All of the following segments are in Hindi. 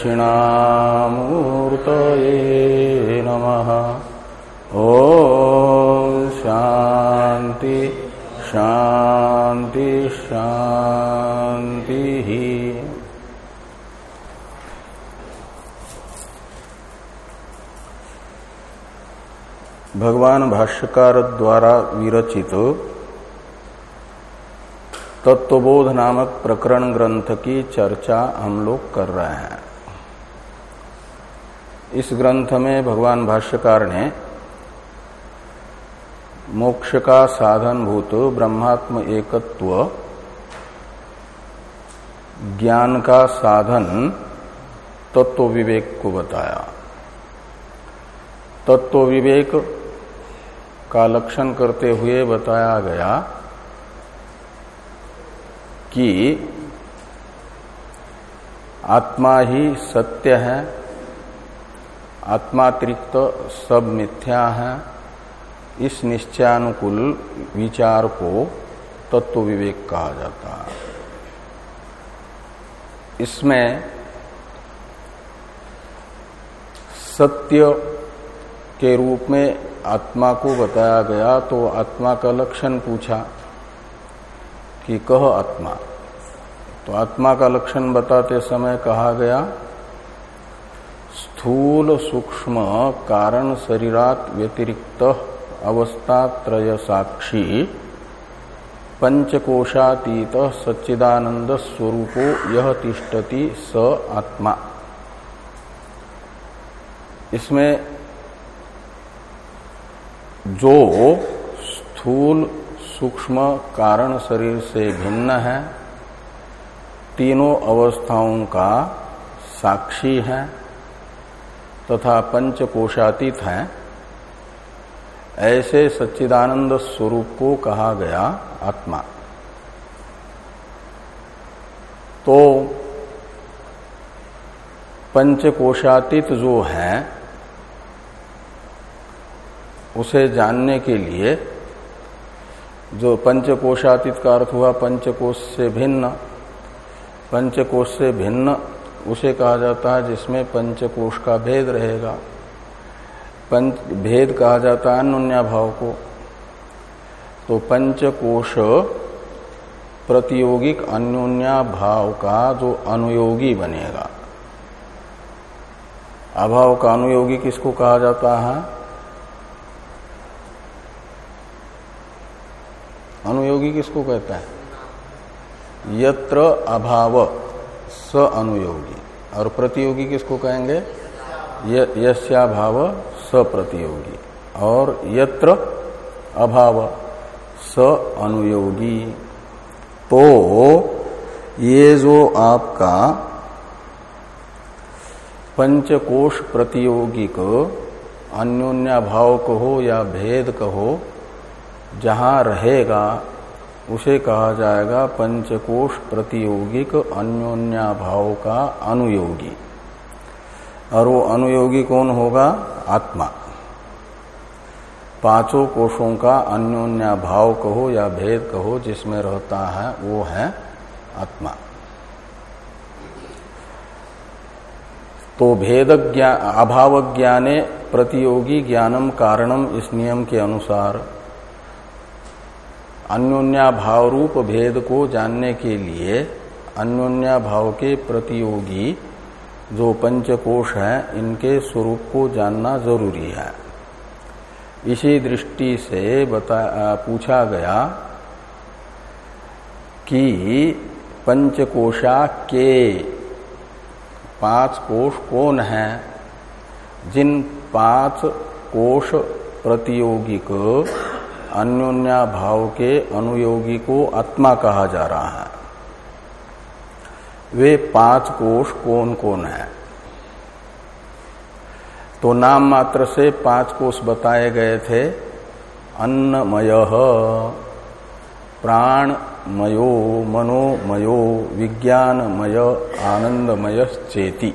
दक्षिणामूर्तये नमः। ॐ शांति शांति शान्तिः। भगवान भाष्यकार द्वारा विरचित तत्वबोध नामक प्रकरण ग्रंथ की चर्चा हम लोग कर रहे हैं। इस ग्रंथ में भगवान भाष्यकार ने मोक्ष का साधन भूत, ब्रह्मात्म एकत्व, ज्ञान का साधन, तत्व विवेक को बताया। तत्व विवेक का लक्षण करते हुए बताया गया कि आत्मा ही सत्य है आत्मातिरिक्त सब मिथ्या है। इस निश्चयानुकूल विचार को तत्व विवेक कहा जाता है। इसमें सत्य के रूप में आत्मा को बताया गया तो आत्मा का लक्षण पूछा कि कह आत्मा। तो आत्मा का लक्षण बताते समय कहा गया स्थूल सूक्ष्म कारण शरीरात व्यतिरिक्त अवस्था त्रय साक्षी पंचकोशातीत सच्चिदानंद स्वरूपो यह तिष्ठति स आत्मा। इसमें जो स्थूल सूक्ष्म कारण शरीर से भिन्न है, तीनों अवस्थाओं का साक्षी है। तथा पंचकोशातीत हैं। ऐसे सच्चिदानंद स्वरूप को कहा गया आत्मा। तो पंचकोशातीत जो है, उसे जानने के लिए जो पंचकोशातीत का अर्थ हुआ, पंचकोश से भिन्न, पंचकोश से भिन्न उसे कहा जाता है जिसमें पंचकोश का भेद रहेगा। पंच, भेद कहा जाता है अनुन्या भाव को। तो पंचकोश प्रतियोगिक अन्योन्या भाव का जो अनुयोगी बनेगा। अभाव का अनुयोगी किसको कहा जाता है? अनुयोगी किसको कहता है? यत्र अभाव। स अनुयोगी और प्रतियोगी किसको कहेंगे? यस्याभाव स प्रतियोगी और यत्र अभाव स अनुयोगी तो ये जो आपका पंचकोश प्रतियोगिक अन्योन्या भाव कहो या भेद कहो, जहाँ रहेगा उसे कहा जाएगा पंचकोश प्रतियोगिक अन्योन्या भाव का अनुयोगी। और वो अनुयोगी कौन होगा? आत्मा। पाँचों कोशों का अन्योन्या भाव कहो या भेद कहो, जिसमें रहता है, वो है आत्मा। तो भेद ज्ञान अभाव ज्ञाने प्रतियोगी ज्ञानम कारणम इस नियम के अनुसार अन्योन्या भाव रूप भेद को जानने के लिए अन्योन्या भाव के प्रतियोगी जो पंचकोश है, इनके स्वरूप को जानना ज़रूरी है। इसी दृष्टि से बता पूछा गया कि पंचकोशा के पाँच कोष कौन है? जिन पाँच कोष प्रतियोगिक अन्योन्या भाव के अनुयोगी को आत्मा कहा जा रहा है। वे पाँच कोष कौन कौन है? तो नाम मात्र से पाँच कोष बताए गए थे। अन्नमय, प्राणमयो, मनोमयो, विज्ञानमय आनंदमय चेती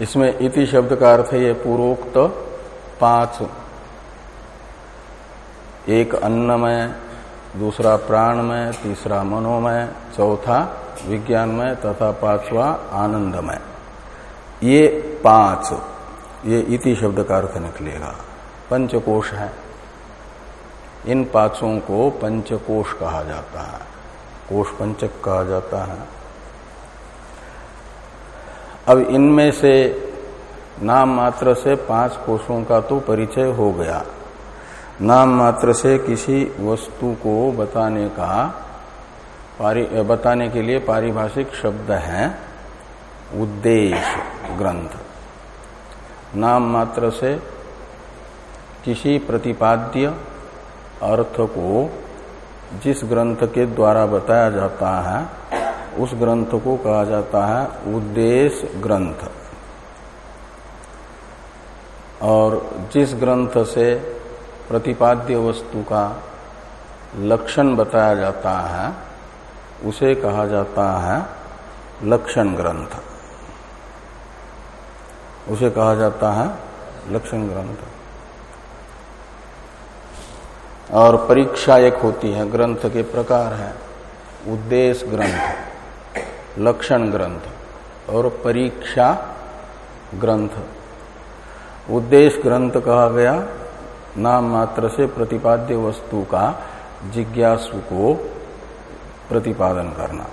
इसमें इति शब्द का अर्थ ये पूर्वोक्त पाँच एक अन्नमय, दूसरा प्राणमय, तीसरा मनोमय, चौथा विज्ञानमय, तथा पांचवा आनंदमय। ये पाँच, ये इति शब्द का अर्थ निकलेगा। पंचकोश है। इन पाँचों को पंचकोश कहा जाता है। कोष पंचक कहा जाता है। अब इनमें से नाम मात्र से पाँच कोषों का तो परिचय हो गया। नाम मात्र से किसी वस्तु को बताने का बताने के लिए पारिभाषिक शब्द है उद्देश्य, ग्रंथ। नाम मात्र से किसी प्रतिपाद्य अर्थ को जिस ग्रंथ के द्वारा बताया जाता है, उस ग्रंथ को कहा जाता है उद्देश्य ग्रंथ। और जिस ग्रंथ से प्रतिपाद्य वस्तु का लक्षण बताया जाता है, उसे कहा जाता है लक्षण ग्रंथ। उसे कहा जाता है लक्षण ग्रंथ। और परीक्षा एक होती है, ग्रंथ के प्रकार है। उद्देश्य ग्रंथ, लक्षण ग्रंथ और परीक्षा ग्रंथ। उद्देश्य ग्रंथ कहा गया नाम मात्र से प्रतिपाद्य वस्तु का जिज्ञासु को प्रतिपादन करना।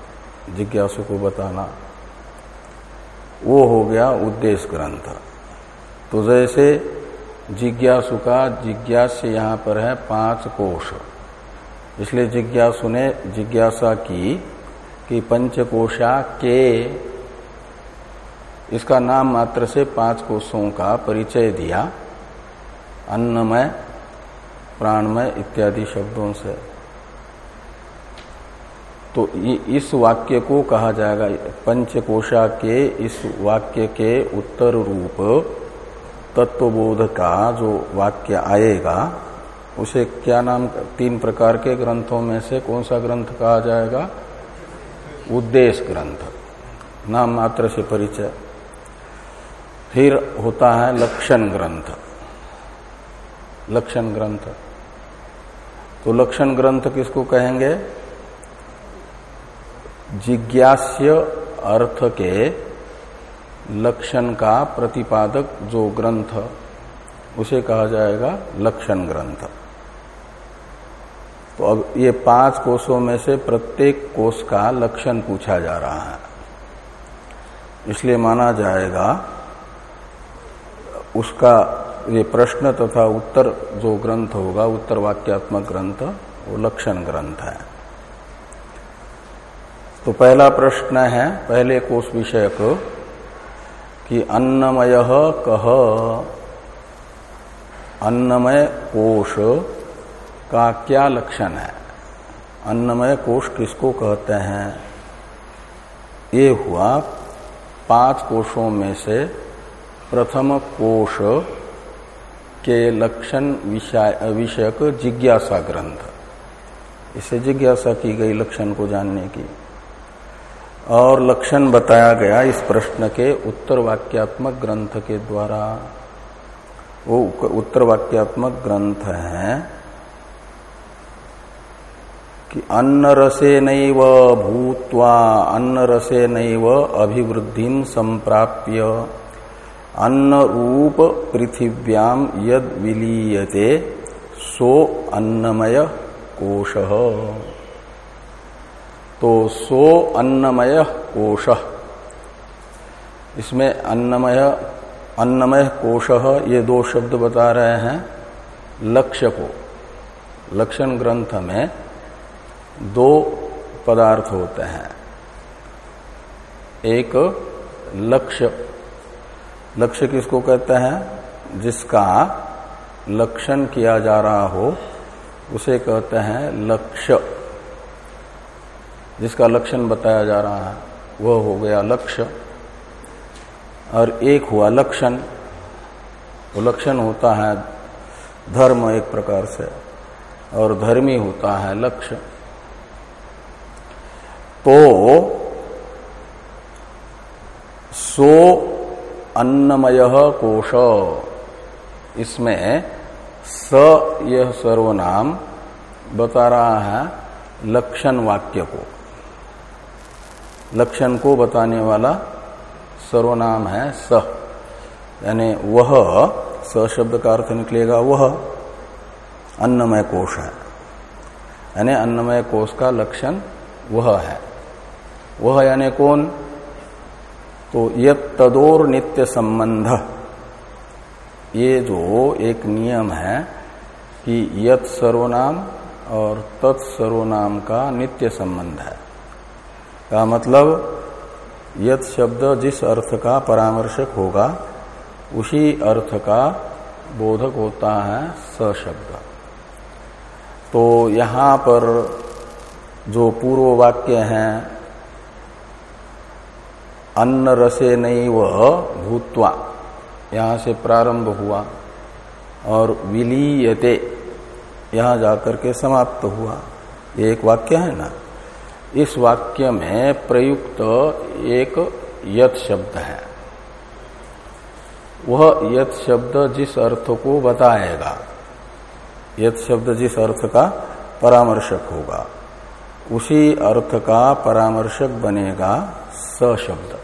जिज्ञासु को बताना। वो हो गया उद्देश्य ग्रंथ। तो जैसे जिज्ञासु का जिज्ञास यहाँ पर है पाँच कोष इसलिए जिज्ञासु ने जिज्ञासा की कि पंचकोशा के इसका नाम मात्र से पाँच कोषों का परिचय दिया। अन्नमय, प्राणमय इत्यादि शब्दों से। तो इस वाक्य को कहा जाएगा पंचकोशा के इस वाक्य के उत्तर रूप तत्वबोध का जो वाक्य आएगा, उसे क्या नाम, तीन प्रकार के ग्रंथों में से कौन सा ग्रंथ कहा जाएगा? उद्देश्य ग्रंथ। नाम मात्र से परिचय। फिर होता है लक्षण ग्रंथ। लक्षण ग्रंथ। तो लक्षण ग्रंथ किसको कहेंगे? जिज्ञास्य अर्थ के लक्षण का प्रतिपादक जो ग्रंथ, उसे कहा जाएगा लक्षण ग्रंथ। तो अब ये पाँच कोषों में से प्रत्येक कोष का लक्षण पूछा जा रहा है। इसलिए माना जाएगा, उसका ये प्रश्न तथा उत्तर जो ग्रंथ होगा, उत्तर वाक्यात्मक ग्रंथ, वो लक्षण ग्रंथ है। तो पहला प्रश्न है, पहले कोष विषय को कि अन्नमय कह अन्नमय कोष का क्या लक्षण है? अन्नमय कोष किसको कहते हैं? ये हुआ पाँच कोषों में से प्रथम कोष के लक्षण विषयक जिज्ञासा ग्रंथ। इसे जिज्ञासा की गई लक्षण को जानने की। और लक्षण बताया गया इस प्रश्न के उत्तर वाक्यात्मक ग्रंथ के द्वारा। वो उत्तर वाक्यात्मक ग्रंथ है कि अन्न रसे नैव भूत्वा अन्न रसे नैव अभिवृद्धि संप्राप्य। अन्न रूप पृथिव्याम यद विलीयते, सो अन्नमय कोश। तो सो अन्नमय कोश। इसमें अन्नमय अन्नमय कोश ये दो शब्द बता रहे हैं, लक्ष्य को। लक्षण ग्रंथ में दो पदार्थ होते हैं। एक लक्ष्य लक्ष्य किसको कहते हैं? जिसका लक्षण किया जा रहा हो, उसे कहते हैं लक्ष्य। जिसका लक्षण बताया जा रहा है, वह हो गया लक्ष्य। और एक हुआ लक्षण। वो लक्षण होता है धर्म एक प्रकार से, और धर्मी होता है लक्ष्य। तो सो अन्नमय कोश। इसमें स यह सर्वनाम बता रहा है लक्षण वाक्य को। लक्षण को बताने वाला सर्वनाम है स। यानी वह, स शब्द का अर्थ निकलेगा वह अन्नमय कोश है। यानी अन्नमय कोश का लक्षण वह है। वह यानी कौन? तो यद तदोर नित्य संबंध। ये जो एक नियम है कि यत सर्वनाम और तत्सर्वनाम का नित्य संबंध है। का मतलब यत शब्द जिस अर्थ का परामर्शक होगा, उसी अर्थ का बोधक होता है स शब्द तो यहाँ पर जो पूर्व वाक्य हैं अन्न रसे नहीं वह भूतवा। यहाँ से प्रारंभ हुआ और विलीयते, यहाँ जाकर के समाप्त हुआ। ये एक वाक्य है ना? इस वाक्य में प्रयुक्त एक यत शब्द है। वह यत शब्द जिस अर्थ को बताएगा, यत शब्द जिस अर्थ का परामर्शक होगा, उसी अर्थ का परामर्शक बनेगा स शब्द।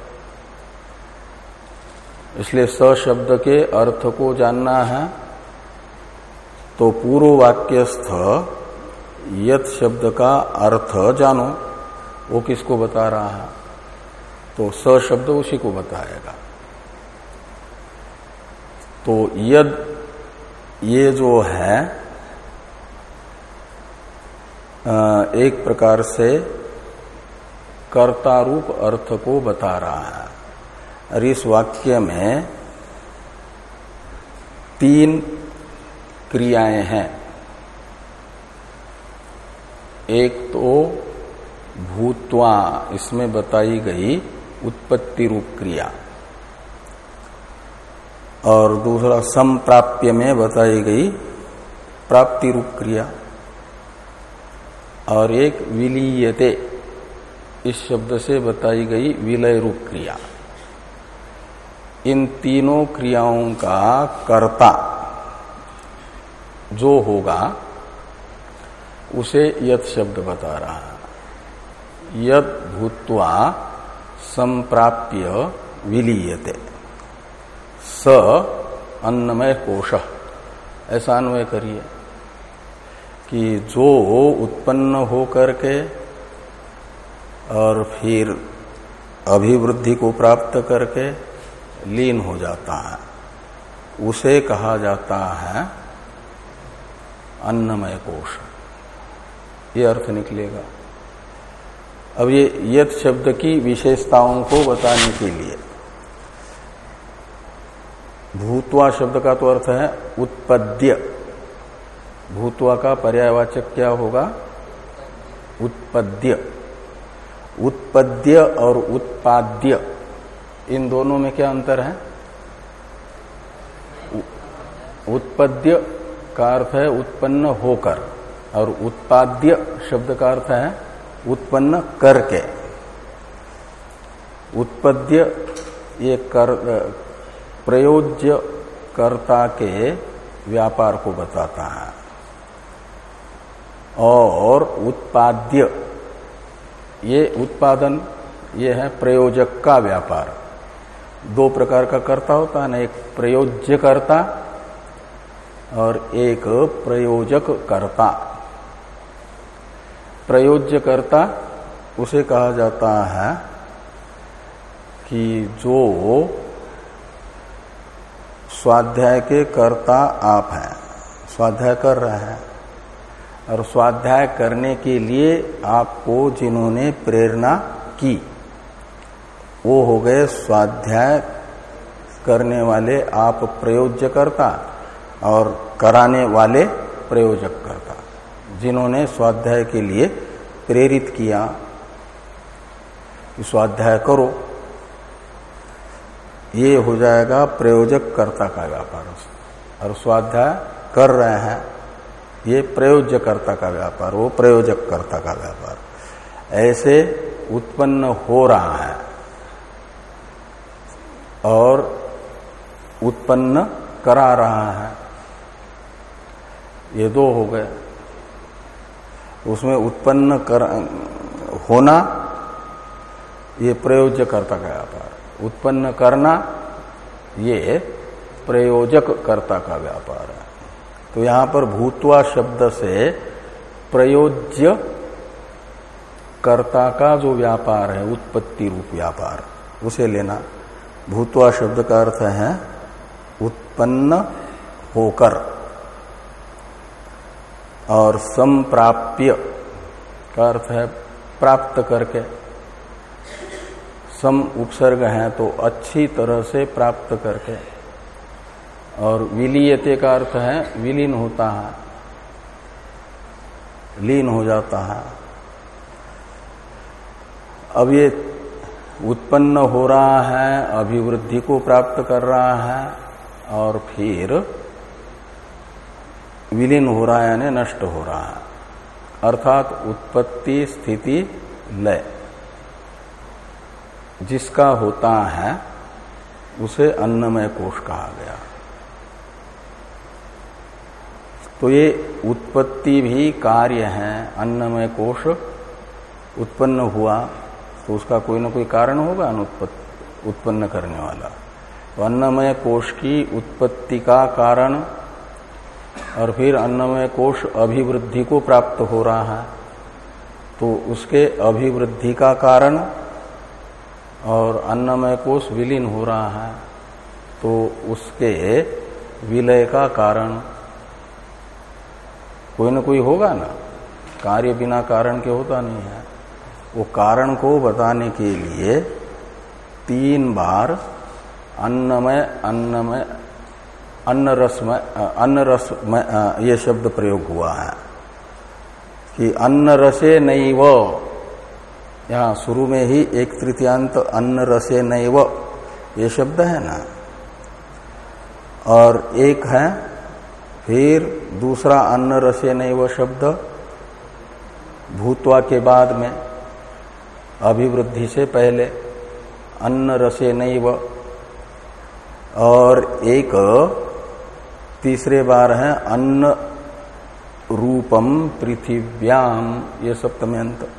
इसलिए स शब्द के अर्थ को जानना है। तो पूर्व वाक्यस्थ यत शब्द का अर्थ जानो, वो किसको बता रहा है? तो स शब्द उसी को बताएगा। तो यद ये जो है एक प्रकार से कर्ता रूप अर्थ को बता रहा है। और इस वाक्य में तीन क्रियाएँ हैं। एक तो भूतवा, इसमें बताई गई उत्पत्ति रूप क्रिया। और दूसरा, संप्राप्य में बताई गई प्राप्ति रूप क्रिया। और एक विलीयते, इस शब्द से बताई गई विलय रूप क्रिया। इन तीनों क्रियाओं का कर्ता। जो होगा, उसे यथ शब्द बता रहा है। यद भूतवा संप्राप्य विलीयते। स अन्नमय कोश। ऐसा अन्वय करिए कि जो उत्पन्न हो करके और फिर अभिवृद्धि को प्राप्त करके लीन हो जाता है। उसे कहा जाता है अन्नमय कोश। ये अर्थ निकलेगा। अब ये यथ शब्द की विशेषताओं को बताने के लिए। भूतवा शब्द का तो अर्थ है उत्पद्य। भूतवा का पर्यायवाचक क्या होगा? उत्पद्य। उत्पद्य और उत्पाद्य। इन दोनों में क्या अंतर है? उत्पद्य का अर्थ है उत्पन्न होकर, और उत्पाद्य शब्द का अर्थ है उत्पन्न करके। उत्पद्य ये कर, प्रयोज्य कर्ता के व्यापार को बताता है। और उत्पाद्य, ये उत्पादन, ये है प्रयोजक का व्यापार। दो प्रकार का कर्ता होता है ना, एक प्रयोज्य कर्ता और एक प्रयोजक कर्ता प्रयोज्यकर्ता, उसे कहा जाता है कि जो स्वाध्याय के कर्ता आप हैं, स्वाध्याय कर रहे हैं, और स्वाध्याय करने के लिए आपको जिन्होंने प्रेरणा की वो हो गए स्वाध्याय करने वाले आप प्रयोज्य करता और कराने वाले प्रयोजक करता जिन्होंने स्वाध्याय के लिए प्रेरित किया कि स्वाध्याय करो। ये हो जाएगा प्रयोजक कर्ता का व्यापार। और स्वाध्याय कर रहे हैं, ये प्रयोज्यकर्ता का व्यापार, वो प्रयोजक कर्ता का व्यापार। ऐसे उत्पन्न हो रहा है। और उत्पन्न करा रहा है। ये दो हो गए। उसमें उत्पन्न कर, होना, ये प्रयोज्यकर्ता का व्यापार। उत्पन्न करना, ये प्रयोजक कर्ता का व्यापार है। तो यहाँ पर भूतवा शब्द से प्रयोज्य कर्ता का जो व्यापार है, उत्पत्ति रूप व्यापार, उसे लेना। भूतवा शब्द का अर्थ है उत्पन्न होकर और संप्राप्य का अर्थ है प्राप्त करके। सम उपसर्ग है तो अच्छी तरह से प्राप्त करके। और विलीयते का अर्थ है विलीन होता है, लीन हो जाता है। अब ये उत्पन्न हो रहा है, अभिवृद्धि को प्राप्त कर रहा है, और फिर विलीन हो रहा है, यानी नष्ट हो रहा है। अर्थात उत्पत्ति स्थिति लय। जिसका होता है, उसे अन्नमय कोष कहा गया। तो ये उत्पत्ति भी कार्य है, अन्नमय कोष उत्पन्न हुआ। तो उसका कोई ना कोई कारण होगा उत्पन्न करने वाला। तो अन्नमय कोष की उत्पत्ति का कारण, और फिर अन्नमय कोष अभिवृद्धि को प्राप्त हो रहा है। तो उसके अभिवृद्धि का कारण, और अन्नमय कोष विलीन हो रहा है तो उसके विलय का कारण कोई ना कोई होगा ना। कार्य बिना कारण के होता नहीं है। वो कारण को बताने के लिए तीन बार अन्नमय अन्नमय अन्न रसमय अन्न रस ये शब्द प्रयोग हुआ है कि अन्न रसे नहीं नैव। यहाँ शुरू में ही एक तृतीयांत अन्न रसे नहीं नैव, ये शब्द है ना? और एक है, फिर दूसरा अन्न रसे नैव शब्द, भूतवा के बाद में। अभिवृद्धि से पहले, अन्न रसे नैव। और एक तीसरे बार है, अन्न रूपम पृथिव्याम, ये सप्तमी अंत।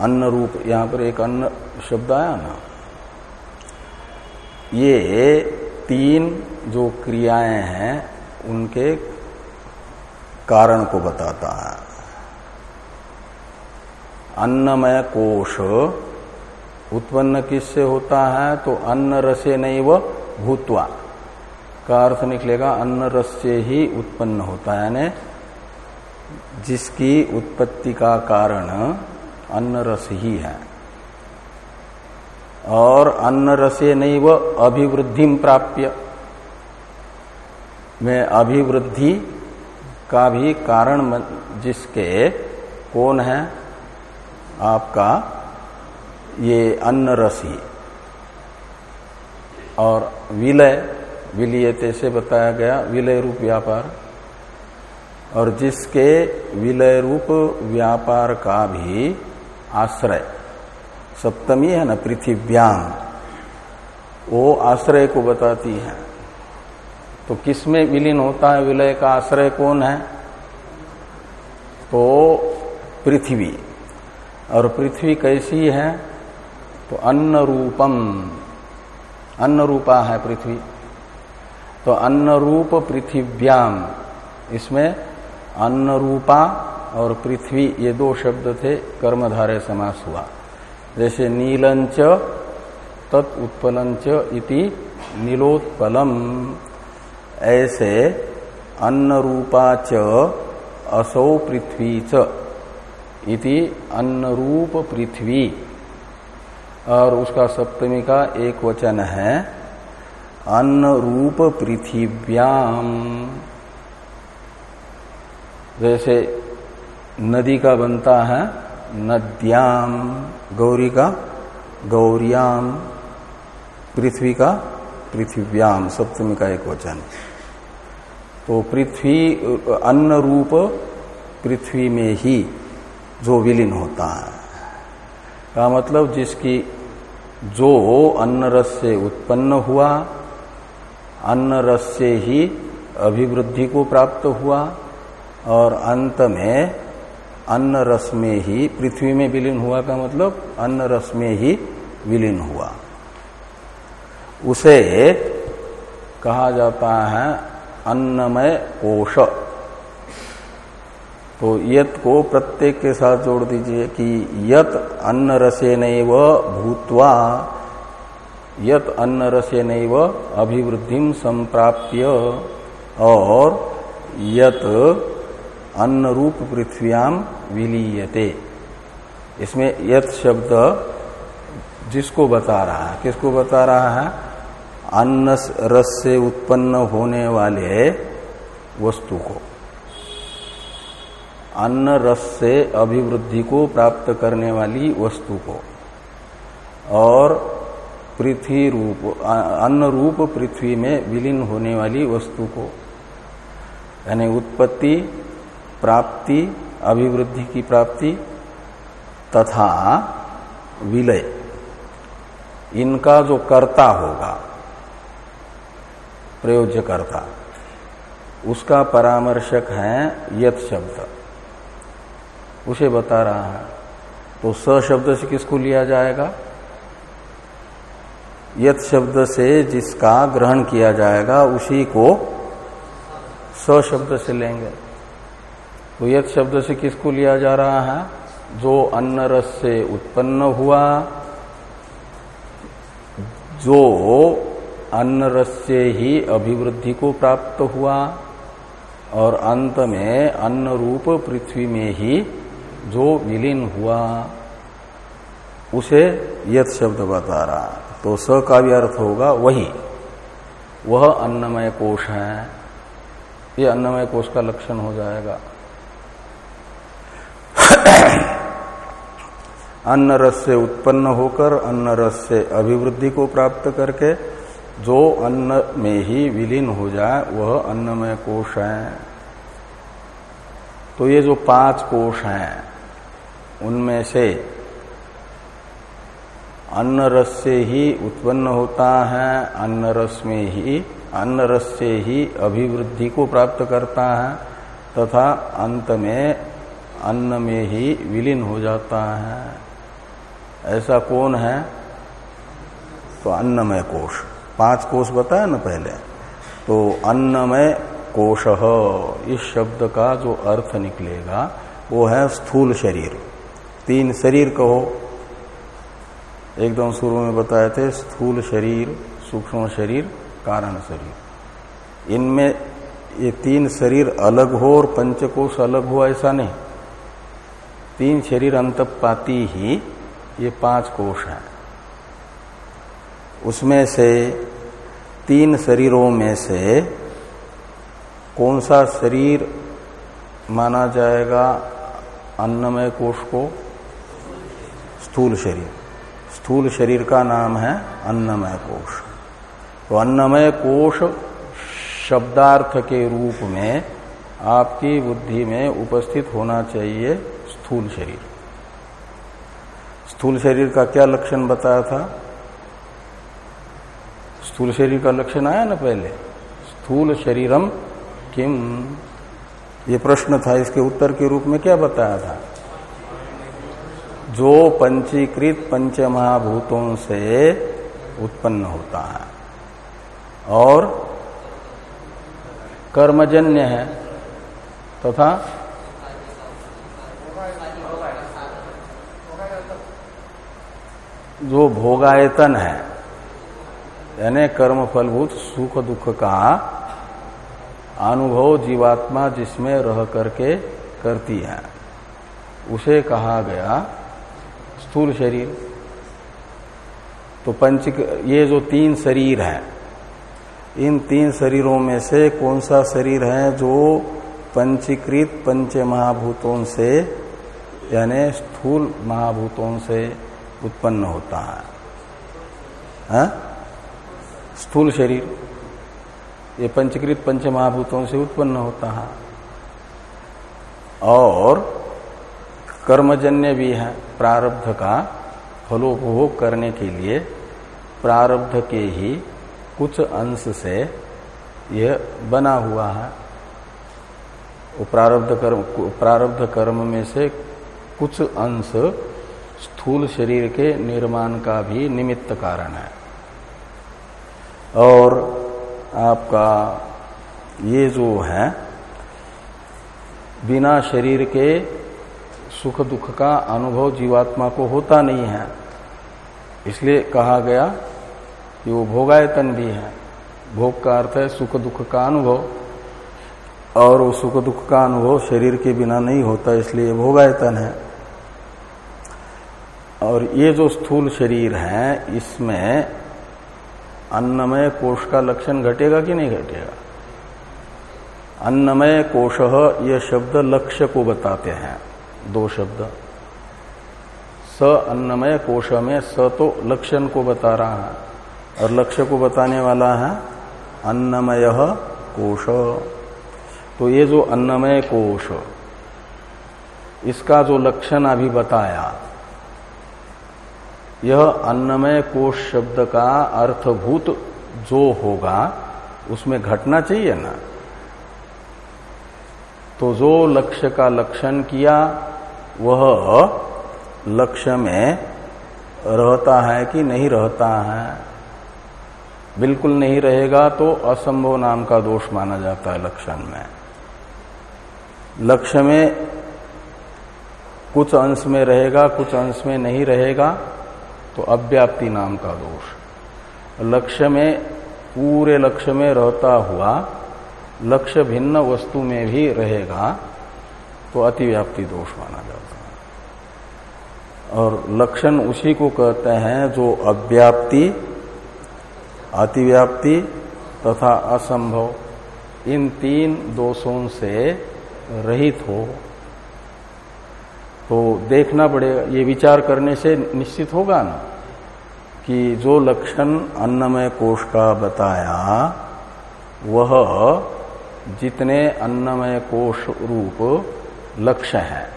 अन्न रूप, यहाँ पर एक अन्न शब्द आया ना। ये तीन जो क्रियाएँ हैं, उनके कारण को बताता है। अन्नमय कोश। उत्पन्न किससे होता है? तो अन्न रसे नहीं, व भूतवा। का अर्थ निकलेगा अन्न रस से ही उत्पन्न होता है। यानी जिसकी उत्पत्ति का कारण अन्न रस ही है। और अन्न रसे नहीं, व अभिवृद्धि प्राप्य। में अभिवृद्धि का भी कारण जिसके, कौन है? आपका ये अन्न रसी और विलय विलयते से बताया गया, विलय रूप व्यापार। और जिसके विलय रूप व्यापार का भी आश्रय, सप्तमी है ना पृथ्व्याम वो आश्रय को बताती है। तो किसमें विलीन होता है, विलय का आश्रय कौन है? तो पृथ्वी। और पृथ्वी कैसी है तो अन्न रूपम अन्न रूपा है पृथ्वी। तो अन्न रूप पृथिव्याम। इसमें अन्न रूपा और पृथ्वी, ये दो शब्द थे कर्मधारय समास हुआ। जैसे नीलंच तत् उत्पलंच इति नीलोत्पलम। ऐसे अन्न रूपाच असौ पृथ्वी च। इति अन्न रूप पृथ्वी। और उसका सप्तमी का एक वचन है अन्न रूप पृथिव्याम। जैसे नदी का बनता है, नद्याम, गौरी का गौरियाम, पृथ्वी का पृथिव्याम, सप्तमी का एक वचन। तो पृथ्वी अन्न रूप पृथ्वी में ही जो विलीन होता है। का मतलब जिसकी जो अन्न रस से उत्पन्न हुआ अन्न रस से ही अभिवृद्धि को प्राप्त हुआ और अंत में अन्न रस में ही पृथ्वी में विलीन हुआ का मतलब अन्न रस में ही विलीन हुआ। उसे कहा जाता है अन्नमय कोश। तो यत को प्रत्येक के साथ जोड़ दीजिए कि यत अन्न रसे नैव भूतवा, यत अन्न रसे नैव अभिवृद्धि संप्राप्य, और यत अन्न रूप पृथ्व्याम विलीयते। इसमें यत शब्द जिसको बता रहा है, किसको बता रहा है? अन्न रस से उत्पन्न होने वाले वस्तु को। अन्न रस से अभिवृद्धि को प्राप्त करने वाली वस्तु को। और पृथ्वी रूप अन्न रूप पृथ्वी में विलीन होने वाली वस्तु को, यानी उत्पत्ति, प्राप्ति, अभिवृद्धि की प्राप्ति तथा विलय। इनका जो कर्ता होगा, प्रयोज्यकर्ता, उसका परामर्शक है यथ शब्द। उसे बता रहा है। तो स शब्द से किसको लिया जाएगा? यथ शब्द से जिसका ग्रहण किया जाएगा, उसी को स शब्द से लेंगे। तो यथ शब्द से किसको लिया जा रहा है? जो अन्न रस से उत्पन्न हुआ, जो अन्न रस से ही अभिवृद्धि को प्राप्त हुआ, और अंत में अन्न रूप पृथ्वी में ही जो विलीन हुआ, उसे यथ शब्द बता रहा तो स का भी अर्थ होगा वही। वह अन्नमय कोश है। ये अन्नमय कोश का लक्षण हो जाएगा। अन्न रस से उत्पन्न होकर, अन्न रस से अभिवृद्धि को प्राप्त करके, जो अन्न में ही विलीन हो जाए, वह अन्नमय कोश है। तो ये जो पाँच कोश हैं उनमें से अन्न रस से ही उत्पन्न होता है अन्न रस में ही अन्न रस से ही अभिवृद्धि को प्राप्त करता है, तथा अंत में अन्न में ही विलीन हो जाता है। ऐसा कौन है? तो अन्नमय कोश। पाँच कोष बताया ना पहले? तो अन्नमय कोश, इस शब्द का जो अर्थ निकलेगा, वो है स्थूल शरीर। तीन शरीर कहो। एकदम शुरू में बताए थे, स्थूल शरीर, सूक्ष्म शरीर, कारण शरीर। इनमें ये तीन शरीर अलग हो और पंचकोश अलग हो, ऐसा नहीं। तीन शरीर अंतपाती ही ये पाँच कोष हैं। उसमें से तीन शरीरों में से कौन सा शरीर माना जाएगा अन्नमय कोष को? स्थूल शरीर। स्थूल शरीर का नाम है अन्नमय कोश। तो अन्नमय कोश शब्दार्थ के रूप में आपकी बुद्धि में उपस्थित होना चाहिए स्थूल शरीर। स्थूल शरीर का क्या लक्षण बताया था? स्थूल शरीर का लक्षण आया ना पहले? स्थूल शरीरम किम? ये प्रश्न था, इसके उत्तर के रूप में क्या बताया था? जो पंचीकृत पंच महाभूतों से उत्पन्न होता है। और कर्मजन्य है तथा जो भोगायतन है, यानी कर्म फलभूत सुख दुख का अनुभव जीवात्मा जिसमें रह करके करती है। उसे कहा गया स्थूल शरीर। तो पंच ये जो तीन शरीर है, इन तीन शरीरों में से कौन सा शरीर है जो पंचीकृत पंच महाभूतों से, यानी स्थूल महाभूतों से उत्पन्न होता है? हा? स्थूल शरीर, ये पंचकृत पंच महाभूतों से उत्पन्न होता है। और कर्मजन्य भी है प्रारब्ध का फलोपभोग करने के लिए प्रारब्ध के ही कुछ अंश से यह बना हुआ है। वो प्रारब्ध कर्म प्रारब्ध कर्म में से कुछ अंश स्थूल शरीर के निर्माण का भी निमित्त कारण है। और आपका ये जो है, बिना शरीर के सुख दुख का अनुभव जीवात्मा को होता नहीं है। इसलिए कहा गया कि वो भोगायतन भी है। भोग का अर्थ है सुख दुख का अनुभव। और वो सुख दुख का अनुभव शरीर के बिना नहीं होता, इसलिए भोगायतन है। और ये जो स्थूल शरीर है, इसमें अन्नमय कोष का लक्षण घटेगा कि नहीं घटेगा? अन्नमय कोश यह शब्द लक्ष्य को बताते हैं। दो शब्द। स अन्नमय कोश में स तो लक्षण को बता रहा है, और लक्ष्य को बताने वाला है अन्नमय कोश। तो ये जो अन्नमय कोश, इसका जो लक्षण अभी बताया, यह अन्नमय कोश शब्द का अर्थभूत जो होगा, उसमें घटना चाहिए ना? तो जो लक्ष्य का लक्षण किया, वह लक्ष्य में रहता है कि नहीं रहता है? बिल्कुल नहीं रहेगा तो असंभव नाम का दोष माना जाता है लक्षण में। लक्ष्य में कुछ अंश में रहेगा, कुछ अंश में नहीं रहेगा तो अव्याप्ति नाम का दोष। लक्ष्य में, पूरे लक्ष्य में रहता हुआ लक्ष्य भिन्न वस्तु में भी रहेगा तो अतिव्याप्ति दोष माना जाता है। और लक्षण उसी को कहते हैं जो अव्याप्ति, अतिव्याप्ति तथा असंभव, इन तीन दोषों से रहित हो। तो देखना पड़ेगा ये विचार करने से निश्चित होगा ना, कि जो लक्षण अन्नमय कोष का बताया, वह जितने अन्नमय कोष रूप लक्ष्य है,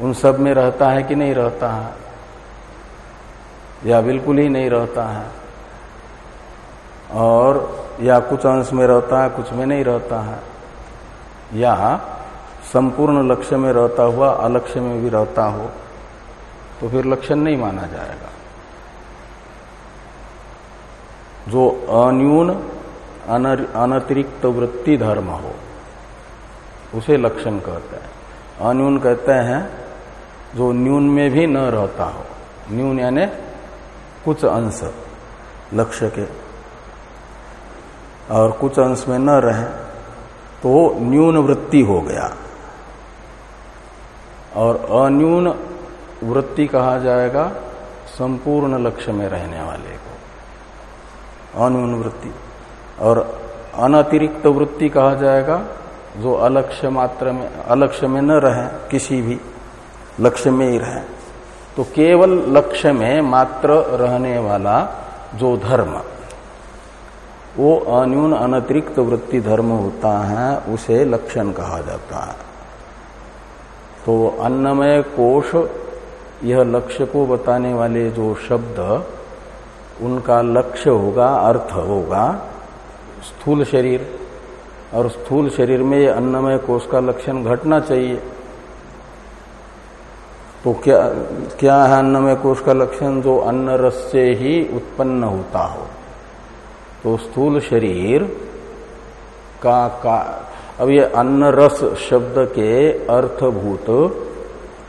उन सब में रहता है कि नहीं रहता है? या बिल्कुल ही नहीं रहता है? और या कुछ अंश में रहता है, कुछ में नहीं रहता है? या संपूर्ण लक्ष्य में रहता हुआ अलक्ष्य में भी रहता हो तो फिर लक्षण नहीं माना जाएगा। जो अन्यून अनतिरिक्त वृत्ति धर्म हो। उसे लक्षण कहते हैं। अन्यून कहते हैं, जो न्यून में भी न रहता हो। न्यून यानी कुछ अंश लक्ष्य के। और कुछ अंश में न रहे तो न्यून वृत्ति हो गया। और अन्यून वृत्ति कहा जाएगा, संपूर्ण लक्ष्य में रहने वाले को। अन्यून वृत्ति। और अनतिरिक्त वृत्ति कहा जाएगा, जो अलक्ष्य मात्र में, अलक्ष्य में न रहे, किसी भी लक्ष्य में ही रहे। तो केवल लक्ष्य में मात्र रहने वाला जो धर्म, वो अन्यून अनतिरिक्त वृत्ति धर्म होता है, उसे लक्षण कहा जाता है। तो अन्नमय कोश, यह लक्ष्य को बताने वाले जो शब्द, उनका लक्ष्य होगा, अर्थ होगा स्थूल शरीर। और स्थूल शरीर में ये अन्नमय कोष का लक्षण घटना चाहिए। तो क्या क्या है अन्नमय कोष का लक्षण? जो अन्न रस से ही उत्पन्न होता हो। तो स्थूल शरीर का का, अब ये अन्न रस शब्द के अर्थभूत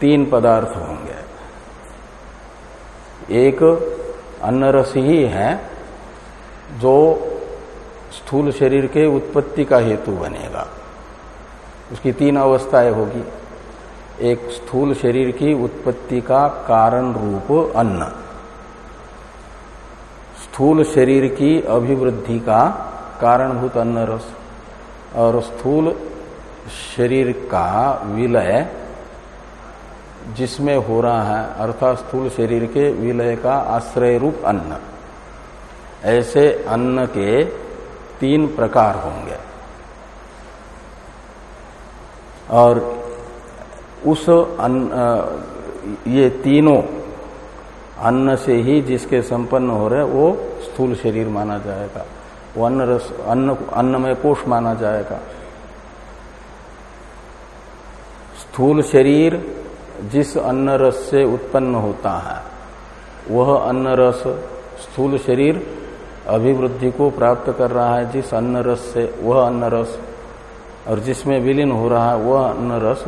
तीन पदार्थ होंगे। एक अन्न रस ही है, जो स्थूल शरीर के उत्पत्ति का हेतु बनेगा। उसकी तीन अवस्थाएँ होगी। एक, स्थूल शरीर की उत्पत्ति का कारण रूप अन्न। स्थूल शरीर की अभिवृद्धि का कारणभूत अन्न रस। और स्थूल शरीर का विलय जिसमें हो रहा है, अर्थात स्थूल शरीर के विलय का आश्रय रूप अन्न। ऐसे अन्न के तीन प्रकार होंगे। और उस अन्न ये तीनों अन्न से ही जिसके संपन्न हो रहे, वो स्थूल शरीर माना जाएगा। वो अन्न रस, अन्न अन्न में कोष माना जाएगा। स्थूल शरीर जिस अन्न रस से उत्पन्न होता है, वह अन्न रस स्थूल शरीर अभिवृद्धि को प्राप्त कर रहा है, जिस अन्न रस से वह अन्न रस और जिसमें विलीन हो रहा है, वह अन्न रस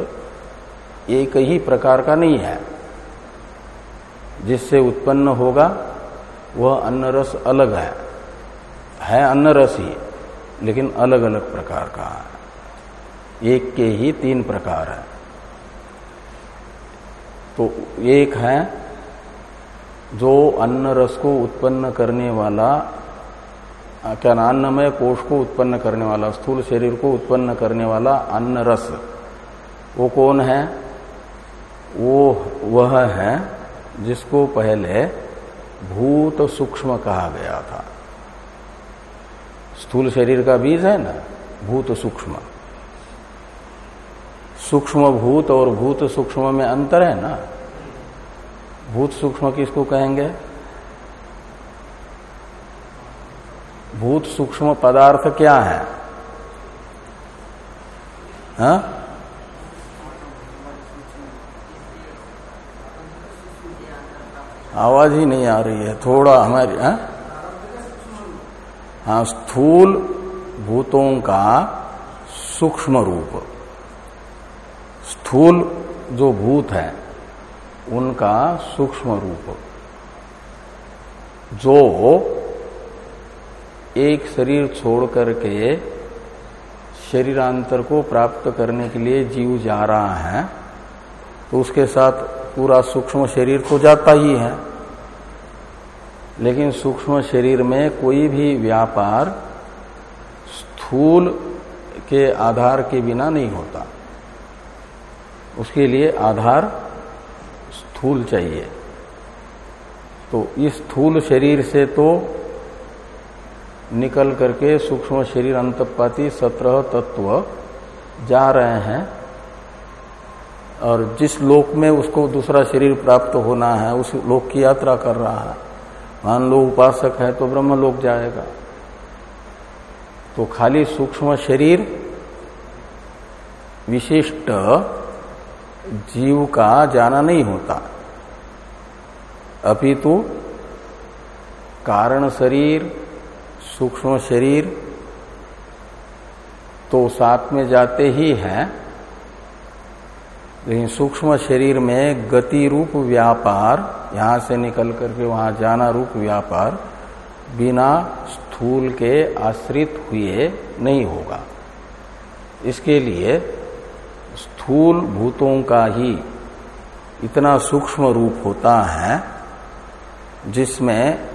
एक ही प्रकार का नहीं है। जिससे उत्पन्न होगा, वह अन्न रस अलग है। है अन्न रस ही, लेकिन अलग अलग प्रकार का है। एक के ही तीन प्रकार है। तो एक है, जो अन्न रस को उत्पन्न करने वाला क्या ना अन्नमय कोष को उत्पन्न करने वाला, स्थूल शरीर को उत्पन्न करने वाला अन्न रस वो कौन है? वो, वह है जिसको पहले भूत सूक्ष्म कहा गया था। स्थूल शरीर का बीज है ना? भूत सूक्ष्म। सूक्ष्म भूत और भूत सूक्ष्म में अंतर है ना? भूत सूक्ष्म किसको कहेंगे? भूत सूक्ष्म पदार्थ क्या है हा? आवाज़ ही नहीं आ रही है, थोड़ा हमारी, हा? हाँ स्थूल भूतों का सूक्ष्म रूप स्थूल जो भूत है, उनका सूक्ष्म रूप जो एक शरीर छोड़ करके शरीरांतर को प्राप्त करने के लिए जीव जा रहा है तो उसके साथ पूरा सूक्ष्म शरीर तो जाता ही है। लेकिन सूक्ष्म शरीर में कोई भी व्यापार स्थूल के आधार के बिना नहीं होता। उसके लिए आधार स्थूल चाहिए। तो इस स्थूल शरीर से तो निकल करके सूक्ष्म शरीर अंतपाती सत्रह तत्व जा रहे हैं और जिस लोक में उसको दूसरा शरीर प्राप्त होना है, उस लोक की यात्रा कर रहा है। मान लो उपासक है तो ब्रह्म लोक जाएगा। तो खाली सूक्ष्म शरीर विशिष्ट जीव का जाना नहीं होता। अपितु कारण शरीर सूक्ष्म शरीर तो साथ में जाते ही है, लेकिन सूक्ष्म शरीर में गति रूप व्यापार, यहाँ से निकल करके वहाँ जाना रूप व्यापार, बिना स्थूल के आश्रित हुए नहीं होगा। इसके लिए स्थूल भूतों का ही इतना सूक्ष्म रूप होता है, जिसमें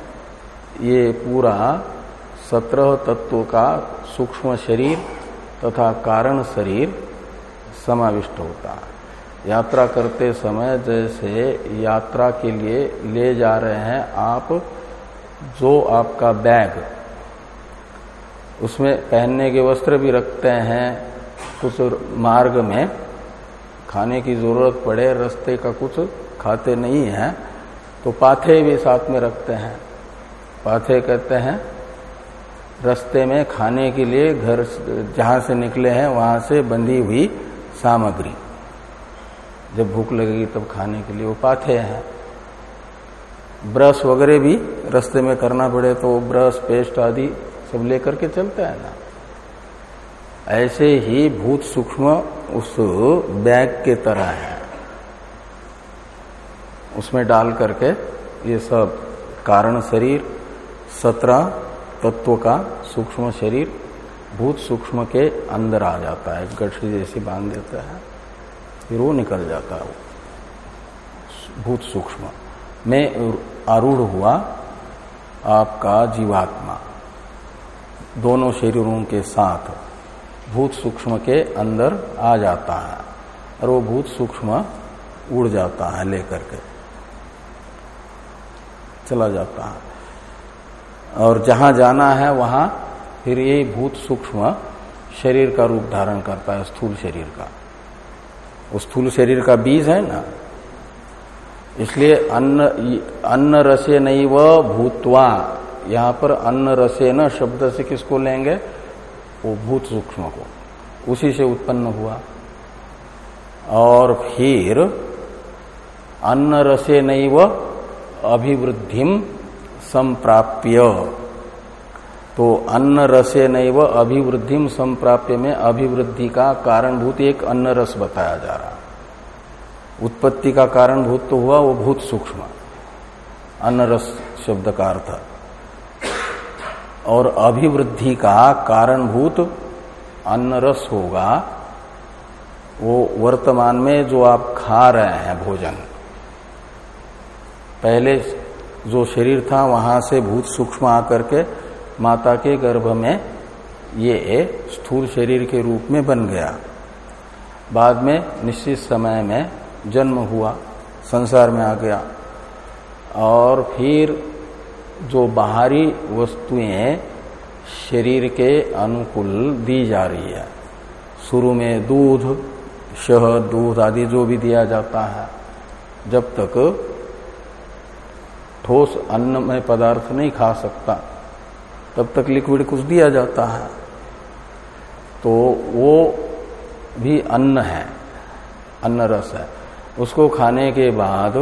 ये पूरा सत्रह तत्वों का सूक्ष्म शरीर तथा कारण शरीर समाविष्ट होता है। यात्रा करते समय जैसे यात्रा के लिए ले जा रहे हैं आप, जो आपका बैग, उसमें पहनने के वस्त्र भी रखते हैं, कुछ मार्ग में, खाने की ज़रूरत पड़े, रास्ते का कुछ खाते नहीं है तो पाथे भी साथ में रखते हैं। पाथे कहते हैं रास्ते में खाने के लिए घर जहाँ से निकले हैं, वहाँ से बंधी हुई सामग्री। जब भूख लगेगी तब खाने के लिए वो पाथे हैं। ब्रश वगैरह भी रास्ते में करना पड़े तो ब्रश, पेस्ट आदि सब लेकर के चलते हैं ना। ऐसे ही भूत सूक्ष्म उस बैग के तरह है। उसमें डाल करके ये सब कारण शरीर, सत्रह तत्व का सूक्ष्म शरीर भूत सूक्ष्म के अंदर आ जाता है, गठरी जैसी बाँध देता है, फिर वो निकल जाता है वो। भूत सूक्ष्म। में आरूढ़ हुआ आपका जीवात्मा। दोनों शरीरों के साथ भूत सूक्ष्म के अंदर आ जाता है और वो भूत सूक्ष्म उड़ जाता है लेकर के। चला जाता है। और जहाँ जाना है, वहाँ फिर ये भूत सूक्ष्म शरीर का रूप धारण करता है, स्थूल शरीर का। उस स्थूल शरीर का बीज है ना। इसलिए अन्न अन्न रसे नहीं व भूतवा। यहाँ पर अन्न रसे न शब्द से किसको लेंगे? वो भूत सूक्ष्म को। उसी से उत्पन्न हुआ। और फिर अन्न रसे नहीं व अभिवृद्धिम संप्राप्य। तो अन्न रसे नहीं व अभिवृद्धिम संप्राप्य में अभिवृद्धि का कारणभूत एक अन्न रस बताया जा रहा। उत्पत्ति का कारणभूत तो हुआ वो भूत सूक्ष्म। अन्न रस शब्द का अर्थ। और अभिवृद्धि का कारणभूत अन्न रस होगा, वो वर्तमान में जो आप खा रहे हैं भोजन। पहले जो शरीर था, वहाँ से भूत सूक्ष्म आकर के माता के गर्भ में ये स्थूल शरीर के रूप में बन गया। बाद में निश्चित समय में जन्म हुआ, संसार में आ गया। और फिर जो बाहरी वस्तुएँ शरीर के अनुकूल दी जा रही है, शुरू में दूध शहद दूध आदि जो भी दिया जाता है, जब तक ठोस अन्न में पदार्थ नहीं खा सकता। तब तक लिक्विड कुछ दिया जाता है। तो वो भी अन्न है अन्न रस है। उसको खाने के बाद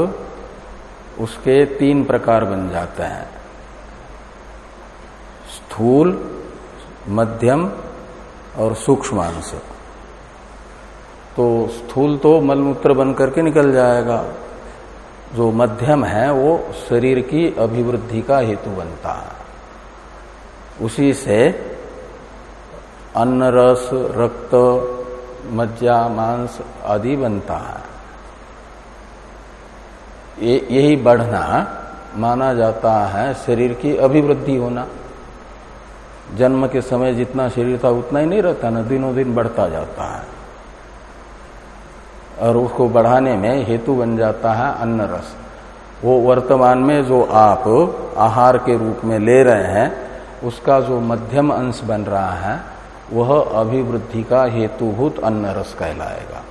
उसके तीन प्रकार बन जाते हैं। स्थूल, मध्यम और सूक्ष्म अंश तो स्थूल तो मलमूत्र बन करके निकल जाएगा। जो मध्यम है, वो शरीर की अभिवृद्धि का हेतु बनता है। उसी से अन्न, रस, रक्त, मज्जा, मांस आदि बनता है। यही बढ़ना माना जाता है शरीर की अभिवृद्धि होना। जन्म के समय जितना शरीर था, उतना ही नहीं रहता ना, दिनों दिन बढ़ता जाता है। और उसको बढ़ाने में हेतु बन जाता है अन्न रस। वो वर्तमान में जो आप आहार के रूप में ले रहे हैं, उसका जो मध्यम अंश बन रहा है, वह अभिवृद्धि का हेतुभूत अन्न रस कहलाएगा।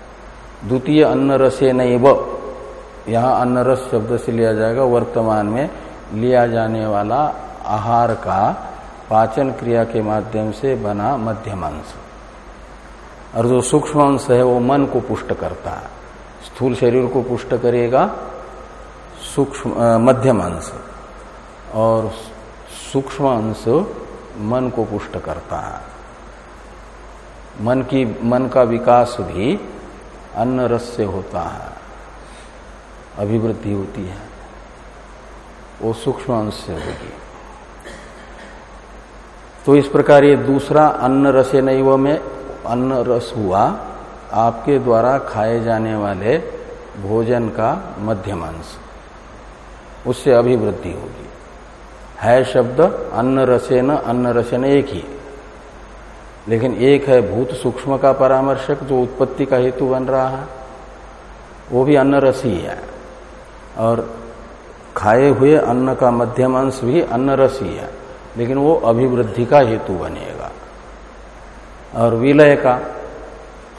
द्वितीय अन्न रसे नहीं व यहाँ अन्न रस शब्द से लिया जाएगा। वर्तमान में लिया जाने वाला आहार का पाचन क्रिया के माध्यम से बना मध्यम अंश। और जो सूक्ष्म अंश है वो मन को पुष्ट करता है। स्थूल शरीर को पुष्ट करेगा सूक्ष्म मध्यम अंश। और सूक्ष्म अंश मन को पुष्ट करता है। मन की, मन का विकास भी अन्न रस से होता है। अभिवृद्धि होती है। वो सूक्ष्म अंश से होगी। तो इस प्रकार ये दूसरा अन्न रसे नैव में अन्न रस हुआ आपके द्वारा खाए जाने वाले भोजन का मध्यम अंश उससे अभिवृद्धि होगी। है शब्द अन्न रसेन अन्न रसेन एक ही। लेकिन एक है भूत सूक्ष्म का परामर्शक जो उत्पत्ति का हेतु बन रहा है। वो भी अन्न रस ही। है और खाए हुए अन्न का मध्यमांश भी अन्न रस ही है। लेकिन वो अभिवृद्धि का हेतु बनेगा। और विलय का।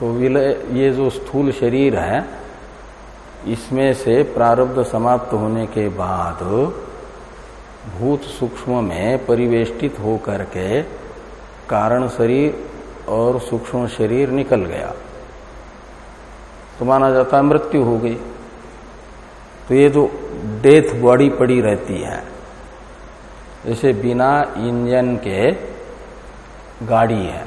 तो विलय, ये जो स्थूल शरीर है, इसमें से प्रारब्ध समाप्त होने के बाद भूत सूक्ष्म में परिवेष्टित होकर के कारण शरीर और सूक्ष्म शरीर निकल गया। तो माना जाता है मृत्यु हो गई। तो ये जो डेथ बॉडी पड़ी रहती है जैसे बिना इंजन के गाड़ी है।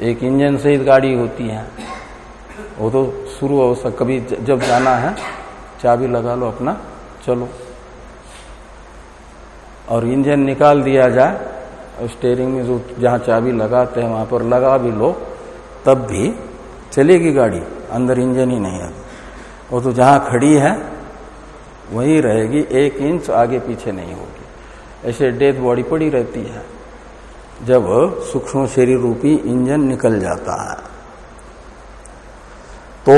एक इंजन से ही गाड़ी होती है। वो तो शुरू अवस्था कभी जब जाना है, चाबी लगा लो अपना, चलो। और इंजन निकाल दिया जाए, और स्टेयरिंग में जो, जहाँ चाबी लगाते हैं, वहाँ पर लगा भी लो, तब भी चलेगी गाड़ी, अंदर इंजन ही नहीं है। वो तो जहाँ खड़ी है, वही रहेगी, एक इंच आगे पीछे नहीं होगी। ऐसे डेथ बॉडी पड़ी रहती है। जब सूक्ष्म शरीर रूपी इंजन निकल जाता है तो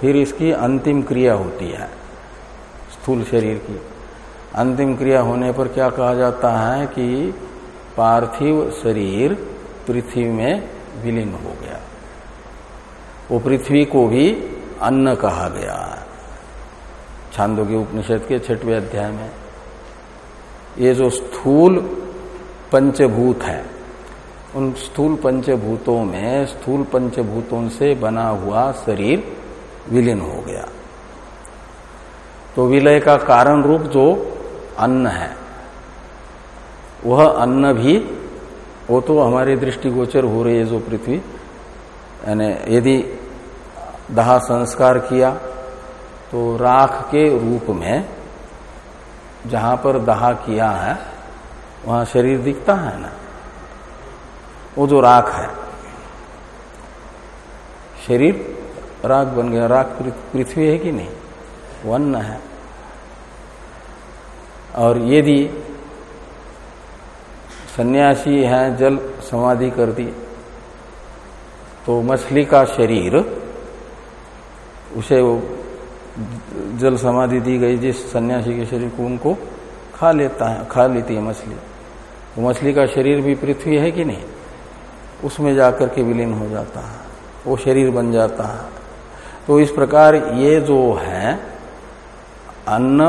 फिर इसकी अंतिम क्रिया होती है, स्थूल शरीर की। अंतिम क्रिया होने पर क्या कहा जाता है कि पार्थिव शरीर पृथ्वी में विलीन हो गया। वो पृथ्वी को भी अन्न कहा गया है। छांदो के उपनिषद के छठवें अध्याय में, ये जो स्थूल पंचभूत है। उन स्थूल पंचभूतों में स्थूल पंचभूतों से बना हुआ शरीर विलीन हो गया। तो विलय का कारण रूप जो अन्न है, वह अन्न भी, वो तो हमारे दृष्टिगोचर हो रही है जो पृथ्वी। यानी यदि दहा संस्कार किया तो राख के रूप में जहाँ पर दहा किया है वहाँ शरीर दिखता है ना, वो जो राख है, शरीर राख बन गया, राख पृथ्वी है कि नहीं? वो अन्न है। और यदि सन्यासी है, जल समाधि कर दी तो मछली का शरीर, उसे वो जल समाधि दी गई, जिस सन्यासी के शरीर को उनको खा लेता है, खा लेती है मछली। तो मछली का शरीर भी पृथ्वी है कि नहीं? उसमें जाकर के विलीन हो जाता है। वो शरीर बन जाता है। तो इस प्रकार ये जो है, अन्न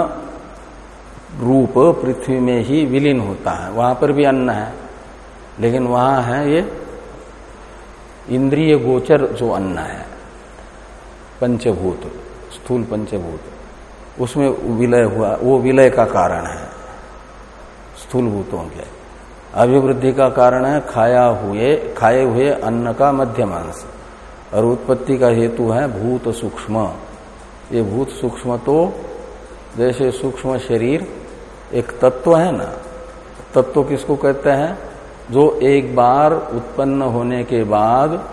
रूप पृथ्वी में ही विलीन होता है। वहाँ पर भी अन्न है। लेकिन वहाँ है ये इंद्रिय गोचर जो अन्न है। पंचभूत, स्थूल पंचभूत। उसमें विलय हुआ, वो विलय का कारण है। स्थूल भूतों के। अभिवृद्धि का कारण है खाया हुए, खाए हुए अन्न का मध्यमांश। और उत्पत्ति का हेतु है भूत सूक्ष्म। ये भूत सूक्ष्म तो जैसे सूक्ष्म शरीर एक तत्व है ना। तत्व किसको कहते हैं? जो एक बार उत्पन्न होने के बाद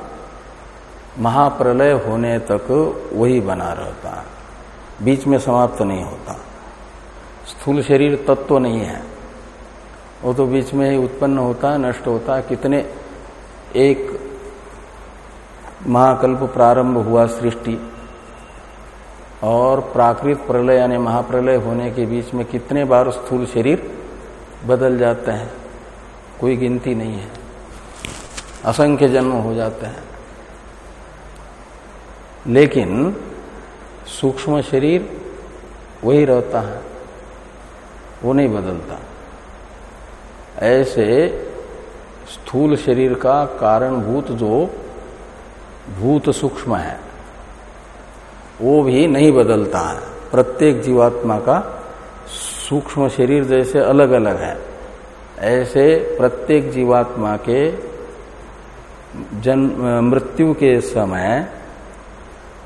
महाप्रलय होने तक वही बना रहता है। बीच में समाप्त नहीं होता। स्थूल शरीर तत्व नहीं है। वो तो बीच में ही उत्पन्न होता है नष्ट होता। है कितने एक महाकल्प प्रारंभ हुआ सृष्टि। और प्राकृत प्रलय यानी महाप्रलय होने के बीच में कितने बार स्थूल शरीर बदल जाते हैं, कोई गिनती नहीं है। असंख्य जन्म हो जाते हैं। लेकिन सूक्ष्म शरीर वही रहता है, वो नहीं बदलता। ऐसे स्थूल शरीर का कारणभूत जो भूत सूक्ष्म है, वो भी नहीं बदलता है। प्रत्येक जीवात्मा का सूक्ष्म शरीर जैसे अलग अलग है। ऐसे प्रत्येक जीवात्मा के जन्म, मृत्यु के समय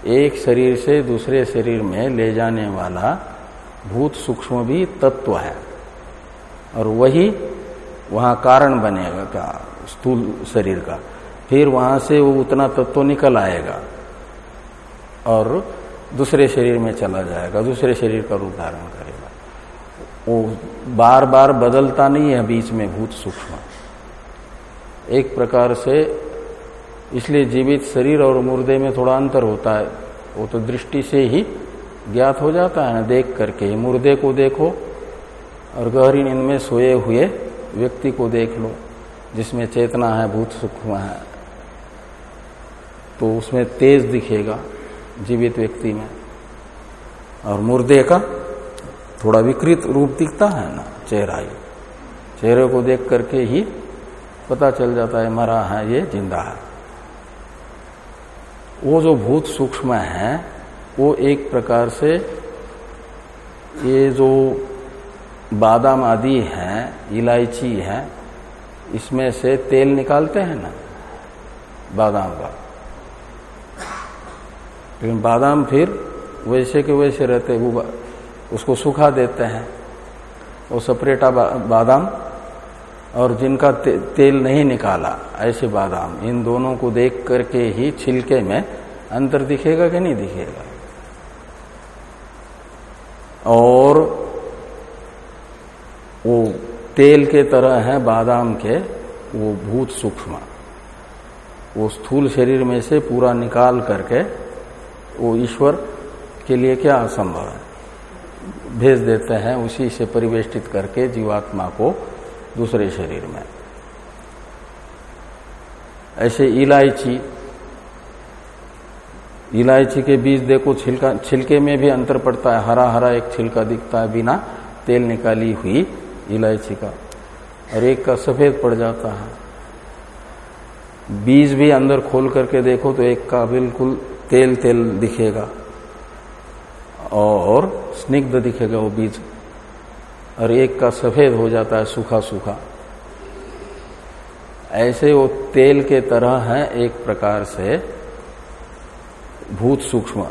एक शरीर से दूसरे शरीर में ले जाने वाला भूत सूक्ष्म भी तत्व है। और वही वहाँ कारण बनेगा का, स्थूल शरीर का। फिर वहाँ से वो उतना तत्व निकल आएगा और दूसरे शरीर में चला जाएगा, दूसरे शरीर का रूप धारण करेगा। वो बार बार बदलता नहीं है, बीच में भूत सूक्ष्म। एक प्रकार से इसलिए जीवित शरीर और मुर्दे में थोड़ा अंतर होता है। वो तो दृष्टि से ही ज्ञात हो जाता है ना, देख करके। मुर्दे को देखो और गहरी नींद में सोए हुए व्यक्ति को देख लो, जिसमें चेतना है, भूत सूक्ष्म है तो उसमें तेज दिखेगा जीवित व्यक्ति में। और मुर्दे का थोड़ा विकृत रूप दिखता है ना, चेहरा ही। चेहरे को देख करके ही पता चल जाता है, मरा है, ये ज़िंदा है। वो जो भूत सूक्ष्म है, वो एक प्रकार से ये जो बादाम आदि है इलायची है इसमें से तेल निकालते हैं ना बादाम का। लेकिन बादाम फिर वैसे के वैसे रहते वो उसको सुखा देते हैं। वो सपरेटा बा, बादाम और जिनका ते, तेल नहीं निकाला ऐसे बादाम इन दोनों को देख करके ही छिलके में अंतर दिखेगा कि नहीं दिखेगा? और वो तेल के तरह है, बादाम के, वो भूत सूक्ष्म। वो स्थूल शरीर में से पूरा निकाल करके वो ईश्वर के लिए क्या असंभव है? भेज देते हैं, उसी से परिवेष्टित करके जीवात्मा को दूसरे शरीर में। ऐसे इलायची इलायची के बीज देखो, छिलका, छिलके में भी अंतर पड़ता है हरा हरा एक छिलका दिखता है बिना तेल निकाली हुई इलायची का। और एक का सफ़ेद पड़ जाता है। बीज भी अंदर खोल करके देखो तो एक का बिल्कुल तेल तेल दिखेगा। और स्निग्ध दिखेगा वो बीज। और एक का सफ़ेद हो जाता है सूखा सूखा ऐसे वो तेल के तरह है एक प्रकार से भूत सूक्ष्म।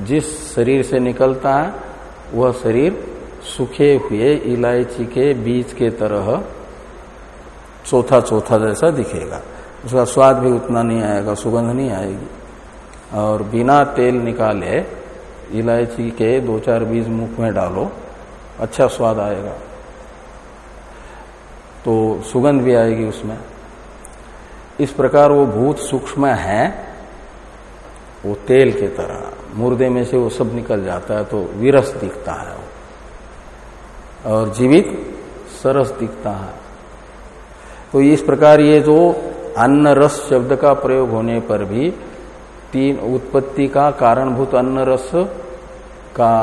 जिस शरीर से निकलता है, वह शरीर सूखे हुए, इलायची के बीज के तरह चौथा चौथा जैसा दिखेगा। उसका स्वाद भी उतना नहीं आएगा, सुगंध नहीं आएगी। और बिना तेल निकाले इलायची के दो चार बीज मुख में डालो अच्छा स्वाद आएगा। तो सुगंध भी आएगी उसमें। इस प्रकार वो भूत सूक्ष्म है, वो तेल के तरह। मुर्दे में से वो सब निकल जाता है तो विरस दिखता है और जीवित सरस दिखता है। तो इस प्रकार ये जो अन्न रस शब्द का प्रयोग होने पर भी तीन उत्पत्ति का कारणभूत अन्न रस का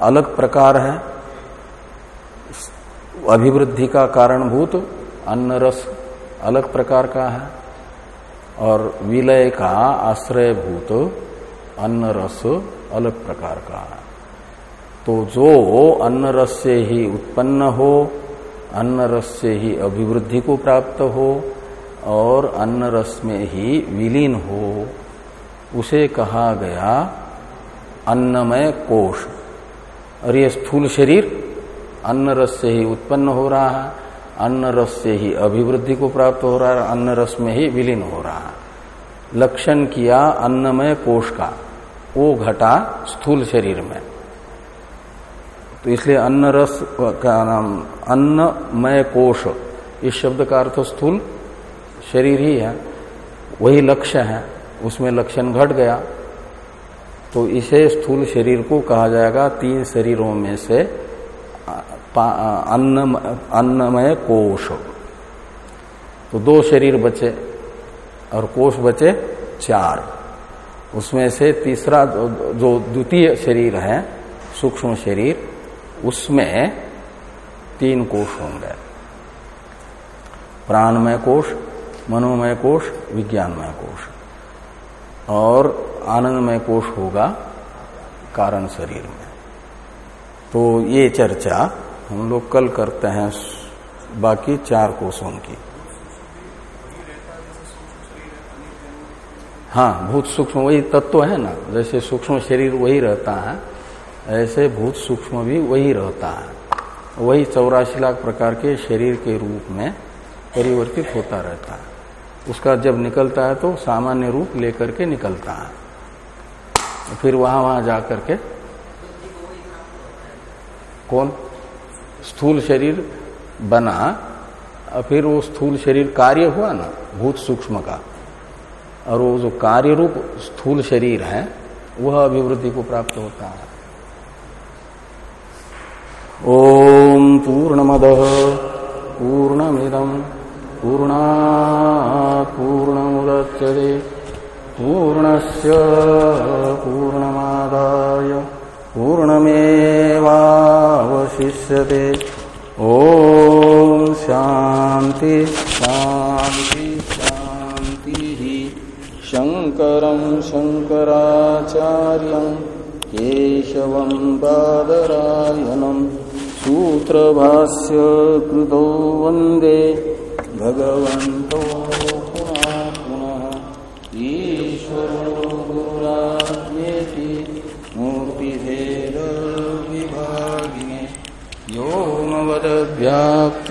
अलग प्रकार है। अभिवृद्धि का कारणभूत अन्न रस अलग प्रकार का है और विलय का आश्रयभूत अन्न रस अलग प्रकार का है। तो जो अन्न रस से ही उत्पन्न हो अन्न रस से ही अभिवृद्धि को प्राप्त हो और अन्न रस में ही विलीन हो, उसे कहा गया अन्नमय कोश और ये स्थूल शरीर अन्न रस से ही उत्पन्न हो रहा है अन्न रस से ही अभिवृद्धि को प्राप्त हो रहा है अन्न रस में ही विलीन हो रहा है। लक्षण किया अन्नमय कोश का, वो घटा स्थूल शरीर में। तो इसलिए अन्न रस का नाम अन्नमय कोश इस शब्द का अर्थ स्थूल शरीर ही है वही लक्ष्य है उसमें लक्षण घट गया तो इसे स्थूल शरीर को कहा जाएगा तीन शरीरों में से अन्न अन्नमय कोश तो दो शरीर बचे और कोष बचे चार उसमें से तीसरा जो द्वितीय शरीर है सूक्ष्म शरीर उसमें तीन कोष होंगे। प्राणमय कोष मनोमय कोष विज्ञानमय कोष और आनंदमय कोष होगा कारण शरीर में। तो ये चर्चा हम लोग कल करते हैं, बाकी चार कोषों की। हाँ भूत सूक्ष्म, वही तत्व है ना? जैसे सूक्ष्म शरीर वही रहता है। ऐसे भूत सूक्ष्म भी वही रहता है। वही चौरासी लाख प्रकार के शरीर के रूप में परिवर्तित होता रहता है। उसका जब निकलता है तो सामान्य रूप लेकर के निकलता है। फिर वहाँ वहाँ जाकर के कौन? स्थूल शरीर बना, फिर वो स्थूल शरीर कार्य हुआ ना, भूत सूक्ष्म का। और वो जो कार्य रूप स्थूल शरीर है, वह अभिवृद्धि को प्राप्त होता है। ओम पूर्णमद पूर्णमिदम पूर्णा पूर्णमुदच्यते पूर्णस्य पूर्णमादाय पूर्णमेवावशिष्यते। ॐ शान्ति शान्ति शान्तिः शङ्करं शङ्कराचार्यं केशवं बादरायणं सूत्रभास्य कृतो वंदे भगवन्तो पुनः पुनः ईश्वरो गुरुराज्ञेति मूर्तिभेदविभागिने व्योम व्याप्त